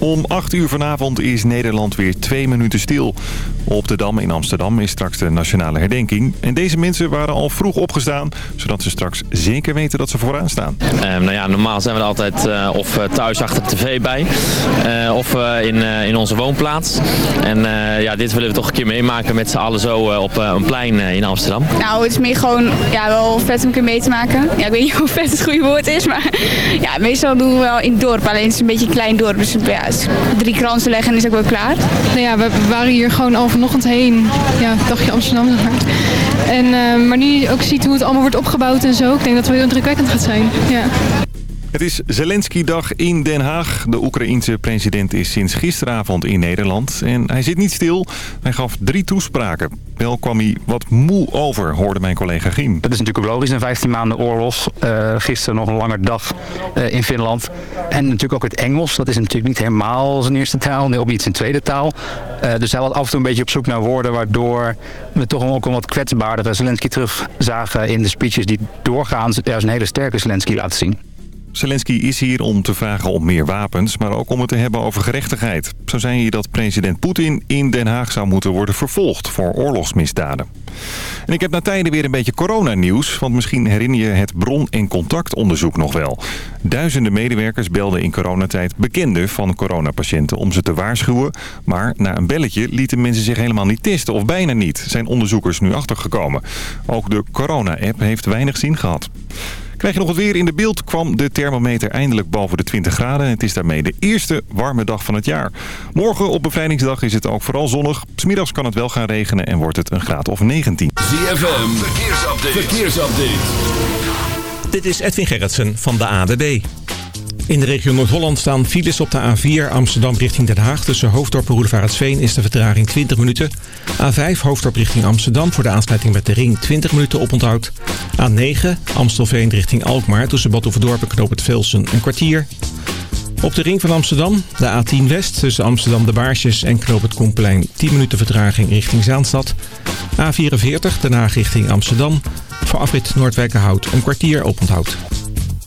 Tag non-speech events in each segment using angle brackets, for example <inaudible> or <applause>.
Om 8 uur vanavond is Nederland weer twee minuten stil. Op de Dam in Amsterdam is straks de nationale herdenking. En deze mensen waren al vroeg opgestaan, zodat ze straks zeker weten dat ze vooraan staan. Ehm, nou ja, normaal zijn we er altijd uh, of eh, thuis achter de tv bij, uh, of in, in onze woonplaats. En ja, dit willen we toch een keer meemaken met z'n allen zo op een plein in Amsterdam. Nou, het is meer gewoon ja, wel vet om een keer mee te maken. Ja, ik weet niet <laughs> hoe vet het goede woord is, maar ja, meestal doen we wel in het dorp. Alleen het is een beetje een klein dorp, dus ja, drie kransen leggen en is ook wel klaar. Nou ja, we waren hier gewoon al vanochtend heen. Ja, dagje Amsterdam. En, uh, maar nu ook ziet hoe het allemaal wordt opgebouwd en zo. Ik denk dat het heel indrukwekkend gaat zijn. Ja. Het is Zelensky-dag in Den Haag. De Oekraïense president is sinds gisteravond in Nederland. En hij zit niet stil. Hij gaf drie toespraken. Wel kwam hij wat moe over, hoorde mijn collega Giem. Dat is natuurlijk logisch in 15 maanden oorlog. Uh, gisteren nog een lange dag uh, in Finland. En natuurlijk ook het Engels. Dat is natuurlijk niet helemaal zijn eerste taal. Nee, ook niet zijn tweede taal. Uh, dus hij was af en toe een beetje op zoek naar woorden... waardoor we toch ook een wat kwetsbaardere Zelensky terugzagen... in de speeches die doorgaans juist een hele sterke Zelensky laten zien. Zelensky is hier om te vragen om meer wapens, maar ook om het te hebben over gerechtigheid. Zo zei hij dat president Poetin in Den Haag zou moeten worden vervolgd voor oorlogsmisdaden. En ik heb na tijden weer een beetje coronanieuws, want misschien herinner je het bron- en contactonderzoek nog wel. Duizenden medewerkers belden in coronatijd bekenden van coronapatiënten om ze te waarschuwen. Maar na een belletje lieten mensen zich helemaal niet testen, of bijna niet, zijn onderzoekers nu achtergekomen. Ook de corona-app heeft weinig zin gehad. Krijg je nog het weer in de beeld, kwam de thermometer eindelijk boven de 20 graden. Het is daarmee de eerste warme dag van het jaar. Morgen op bevrijdingsdag is het ook vooral zonnig. Smiddags kan het wel gaan regenen en wordt het een graad of 19. ZFM, verkeersupdate. verkeersupdate. Dit is Edwin Gerritsen van de ADB. In de regio Noord-Holland staan files op de A4 Amsterdam richting Den Haag. Tussen Hoofddorp en Roedevaartsveen is de vertraging 20 minuten. A5 Hoofddorp richting Amsterdam voor de aansluiting met de ring 20 minuten oponthoud. A9 Amstelveen richting Alkmaar tussen Bad Oeverdorp en Knoop het Velsen een kwartier. Op de ring van Amsterdam, de A10 West tussen Amsterdam de Baarsjes en Knoop het Koenplein 10 minuten vertraging richting Zaanstad. A44 daarna richting Amsterdam voor afrit Noordwijkerhout een kwartier oponthoud.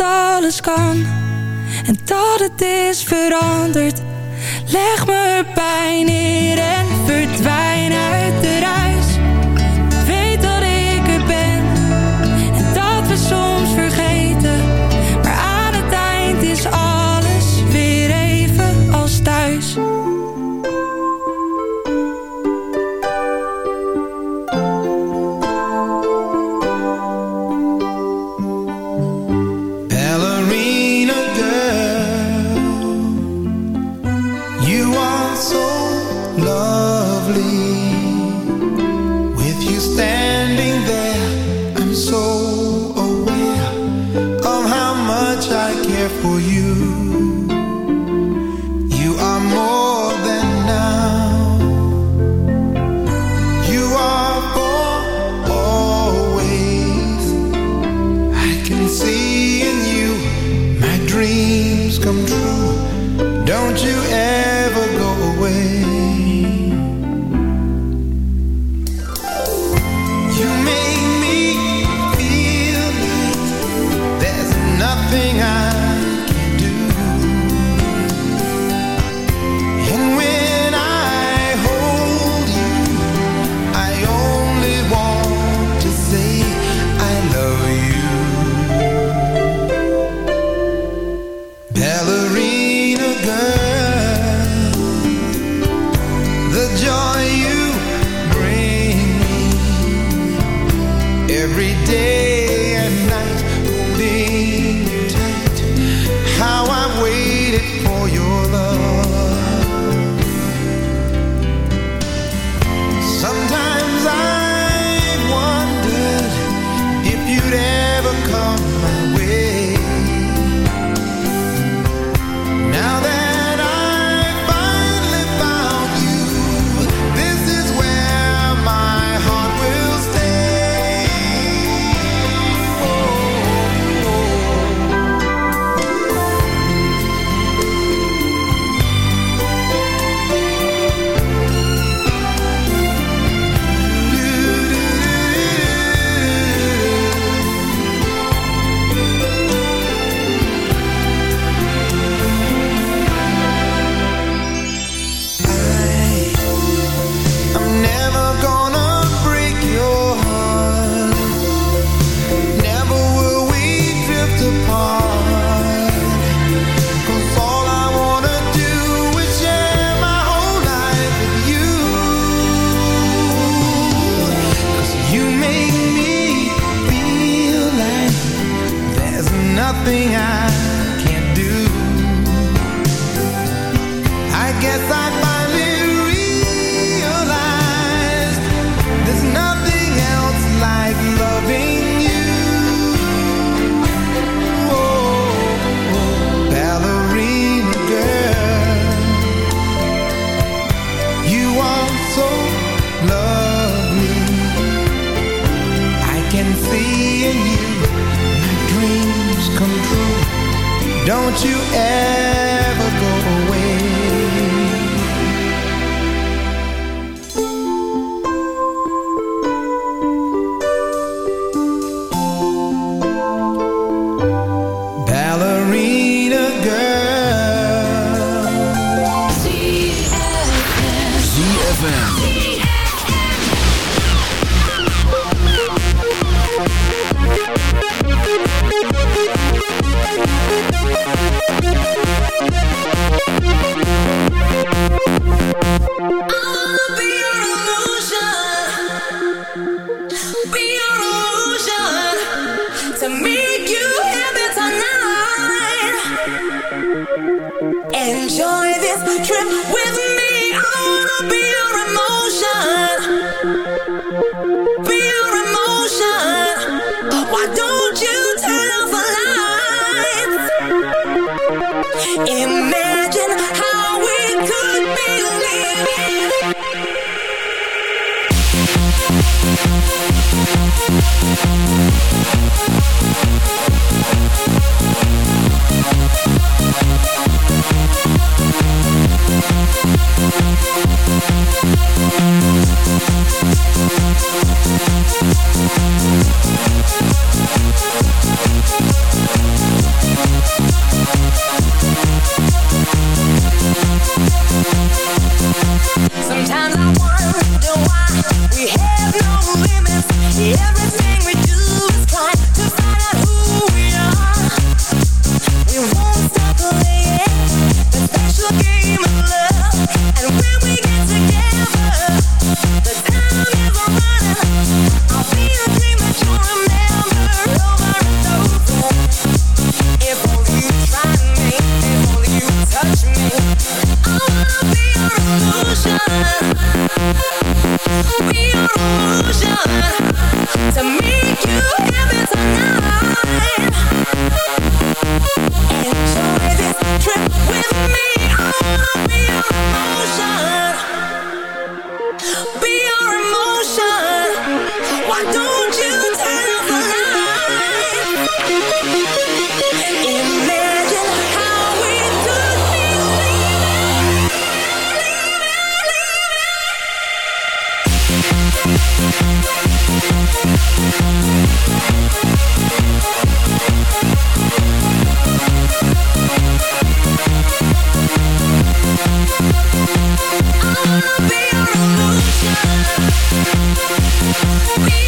alles kan en dat het is veranderd. Leg me pijn neer Enjoy this trip with me. I wanna be your emotion. Be your emotion. Why don't We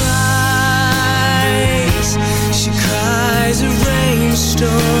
door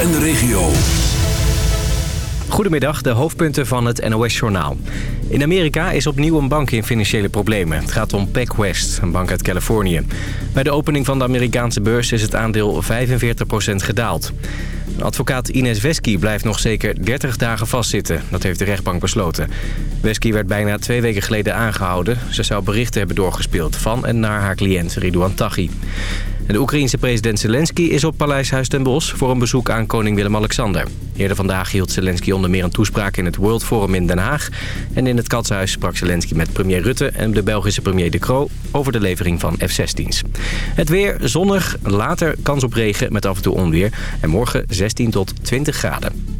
regio. Goedemiddag, de hoofdpunten van het NOS-journaal. In Amerika is opnieuw een bank in financiële problemen. Het gaat om PacWest, een bank uit Californië. Bij de opening van de Amerikaanse beurs is het aandeel 45% gedaald. Advocaat Ines Wesky blijft nog zeker 30 dagen vastzitten. Dat heeft de rechtbank besloten. Wesky werd bijna twee weken geleden aangehouden. Ze zou berichten hebben doorgespeeld van en naar haar cliënt Ridouan Taghi. De Oekraïense president Zelensky is op Paleishuis ten Bosch... voor een bezoek aan koning Willem-Alexander. Eerder vandaag hield Zelensky onder meer een toespraak in het World Forum in Den Haag. En in het Katshuis sprak Zelensky met premier Rutte en de Belgische premier De Croo... over de levering van F-16's. Het weer zonnig, later kans op regen met af en toe onweer. En morgen 16 tot 20 graden.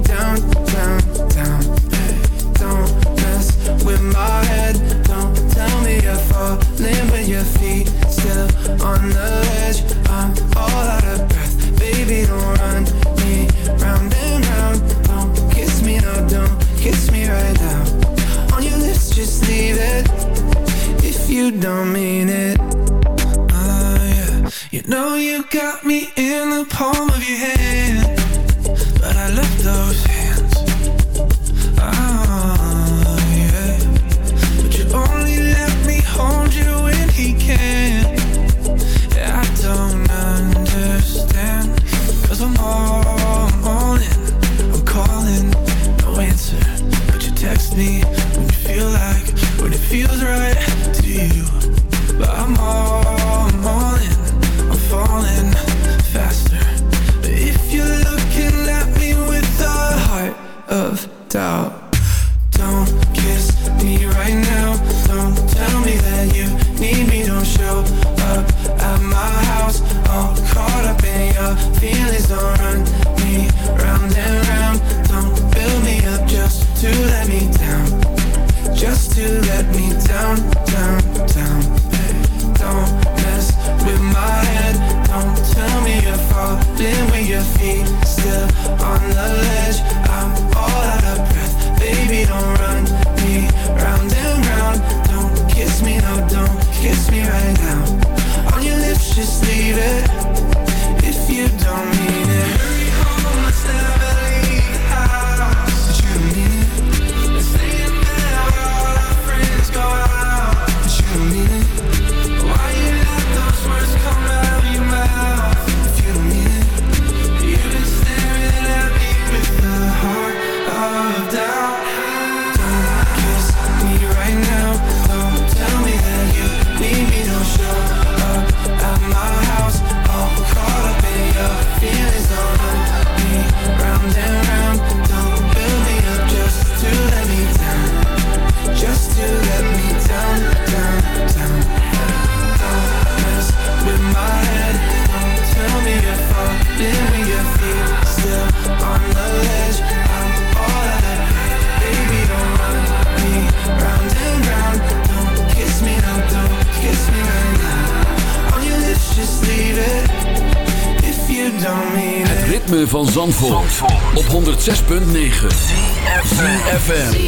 106.9 ZFM.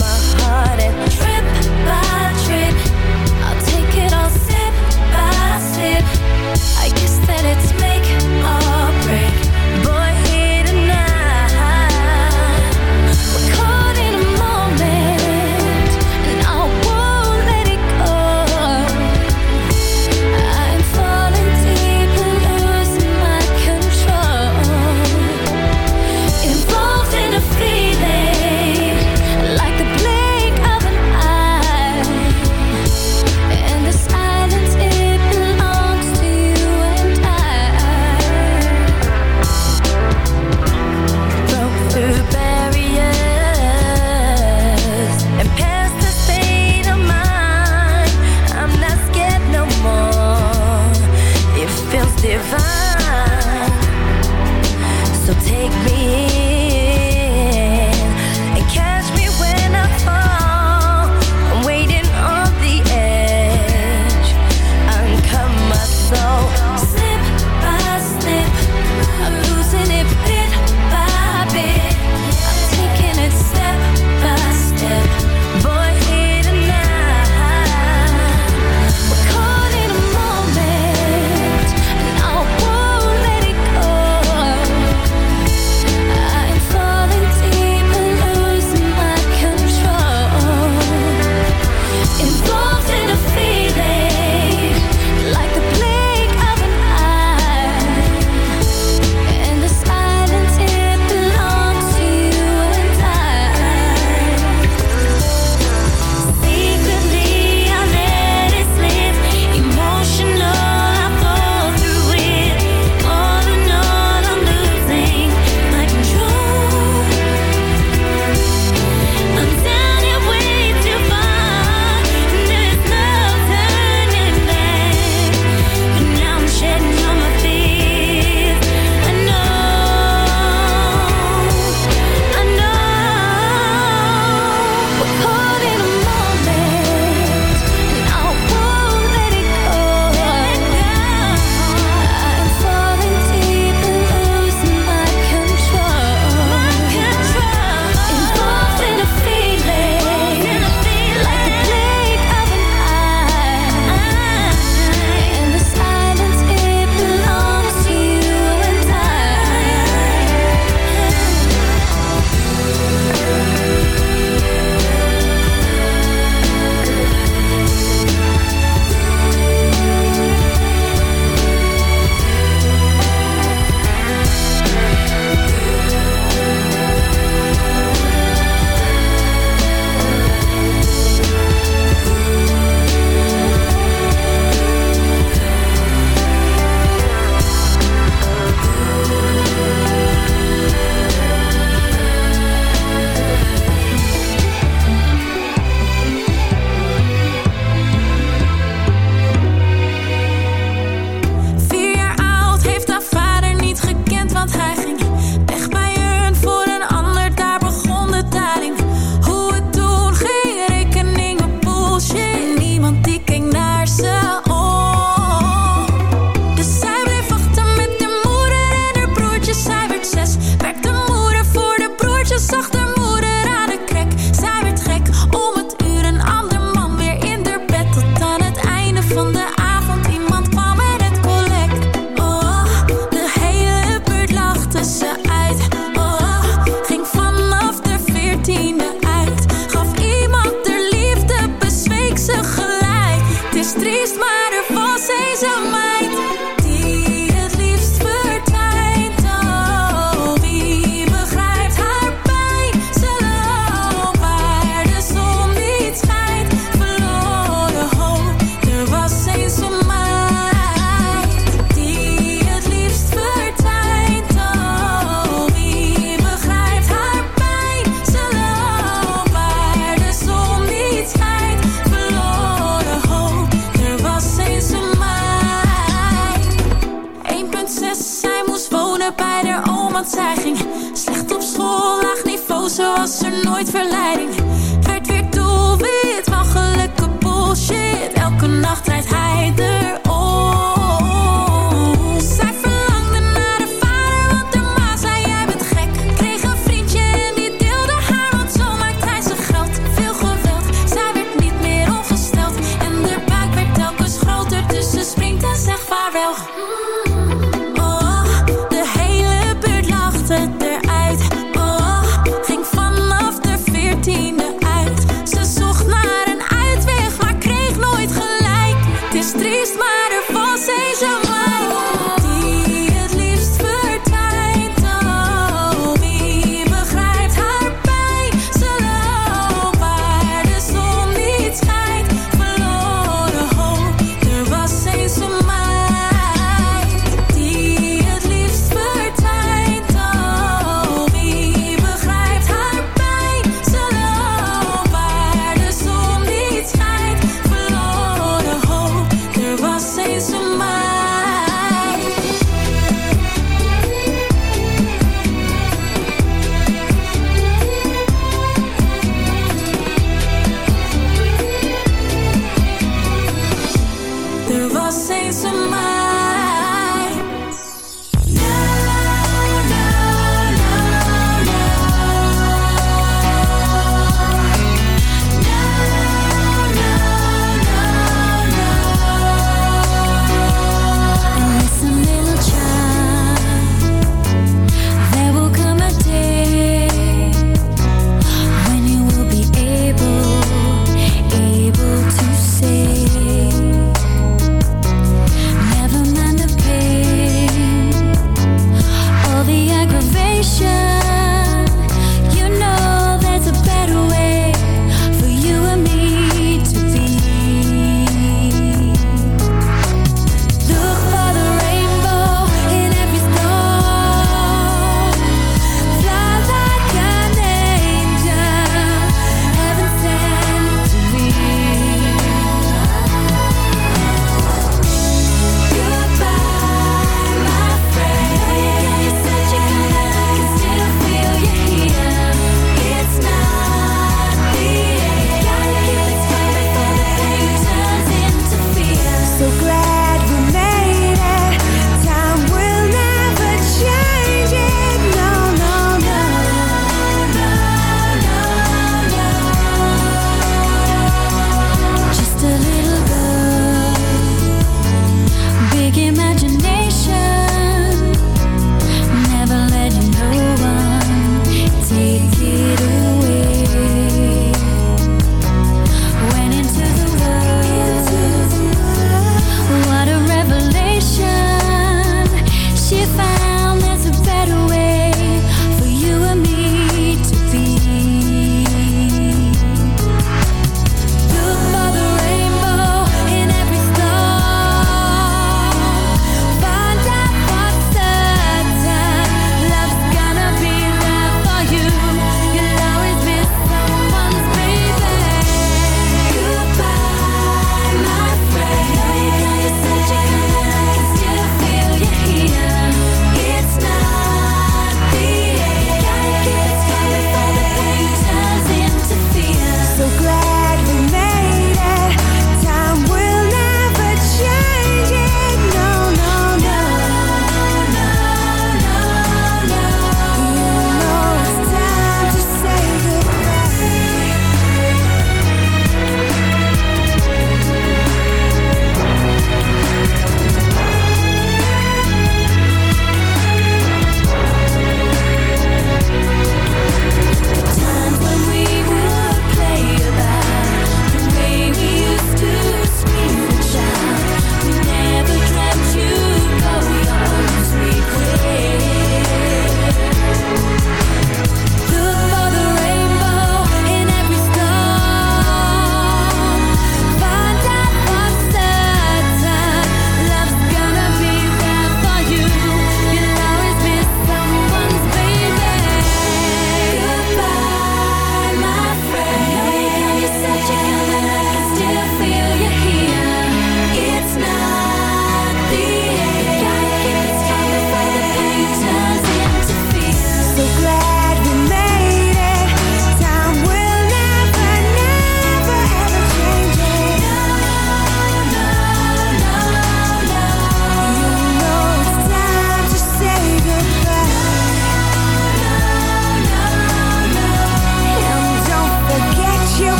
my heart and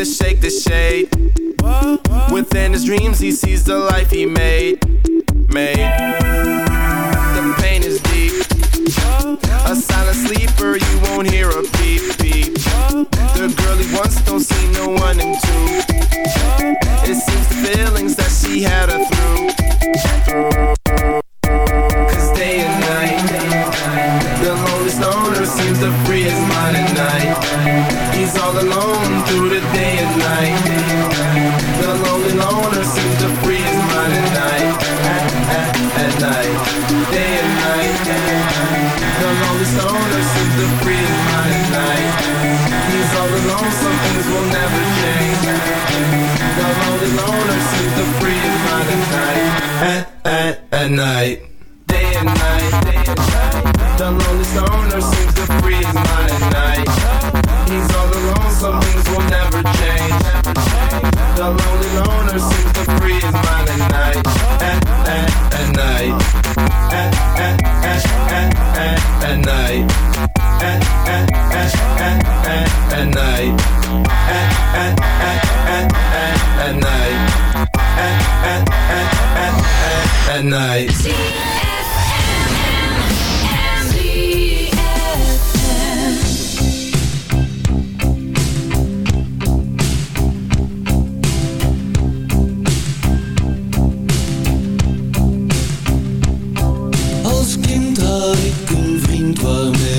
to shake the shade. Within his dreams, he sees the life he made. Made.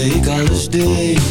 ik alles deed.